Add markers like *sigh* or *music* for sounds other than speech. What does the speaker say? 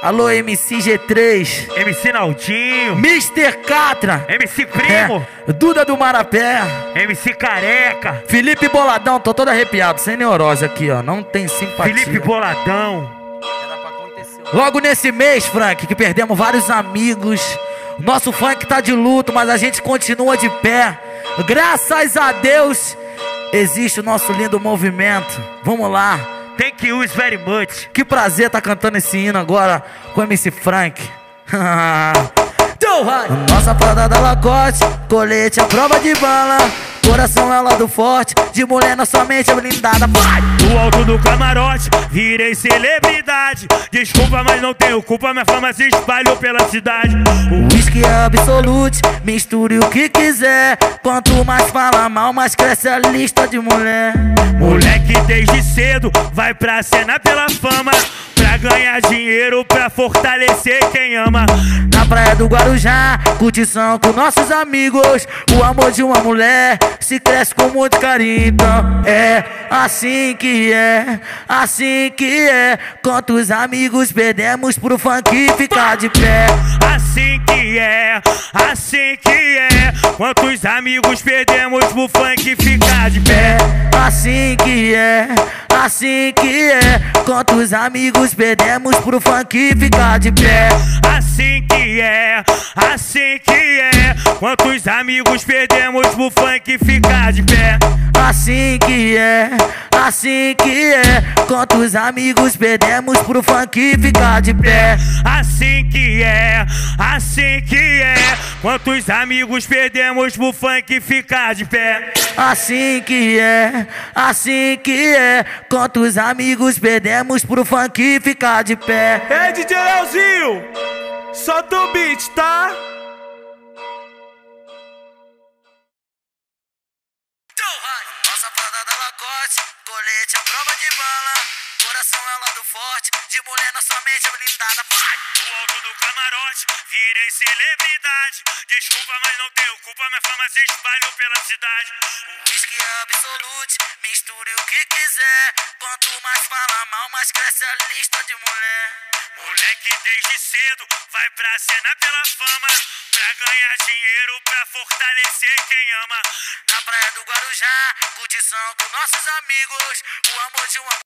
Alô, MC G3. MC Naldinho. Mr. Catra. MC Primo. É, Duda do Marapé. MC Careca. Felipe Boladão. Tô todo arrepiado, sem neurose aqui, ó. Não tem simpatia. Felipe Boladão. Logo nesse mês, Frank, que perdemos vários amigos. Nosso funk tá de luto, mas a gente continua de pé. Graças a Deus, existe o nosso lindo movimento. Vamos lá. Thank you very much. Que prazer tá cantando esse hino agora com MC Frank. *laughs* Nossa prada da Lacoste, colete a prova de bala. Coração é lado forte, de mulher na sua mente é blindada. Vai! Do alto do camarote, virei celebridade. Desculpa, mas não tenho culpa, minha fama se espalhou pela cidade. O whisky é absolute, misture o que quiser. Quanto mais fala mal, mais cresce a lista de mulher. Moleque desde cedo, vai pra cena pela fama. Pra ganhar dinheiro, pra fortalecer quem ama. Na praia do Guarujá, curtição com nossos amigos. O amor de uma mulher se cresce com muito carinho. Então é assim que é, assim que é. Quantos amigos perdemos pro funk ficar de pé? Assim que é, assim que é. Quantos amigos perdemos pro funk ficar de pé? Assim que é, assim que é. Quantos amigos perdemos pro funk ficar de pé? Assim que é, assim que é. Quantos amigos perdemos pro funk ficar de pé? Assim que é, assim que é. Quantos amigos perdemos pro funk ficar de pé? Assim que é, assim que é. Quantos amigos perdemos pro funk ficar de pé? Assim que é, assim que é. Quantos amigos perdemos pro funk ficar de pé? Ei, DJ Leozinho, solta o beat, tá? Nossa prada da Lacoste, colete a prova de bala. Coração é lado forte, de mulher na sua mente é blindada. Vai! Do alto do camarote, virei celebridade. Desculpa, mas não tenho culpa, minha fama se espalhou pela cidade. O whisky é absolute, misture o que quiser. Quanto mais fala mal, mais cresce a lista de mulher. Moleque desde cedo, vai pra cena pela fama. Pra ganhar dinheiro, pra fortalecer quem ama. Na praia do Guarujá, curtição com nossos amigos. O amor de uma